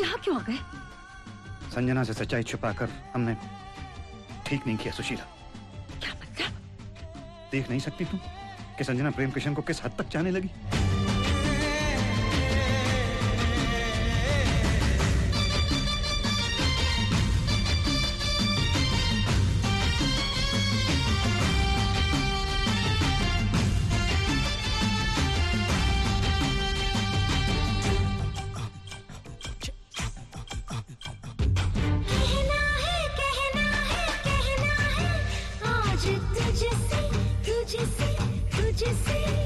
यहाँ क्यों आ गए? संजना से सच्चाई छुपाकर हमने ठीक नहीं किया सुशीला। क्या मतलब? देख नहीं सकती तुम कि संजना प्रेम किशन को किस हद तक जाने लगी? तुझसे तुझसे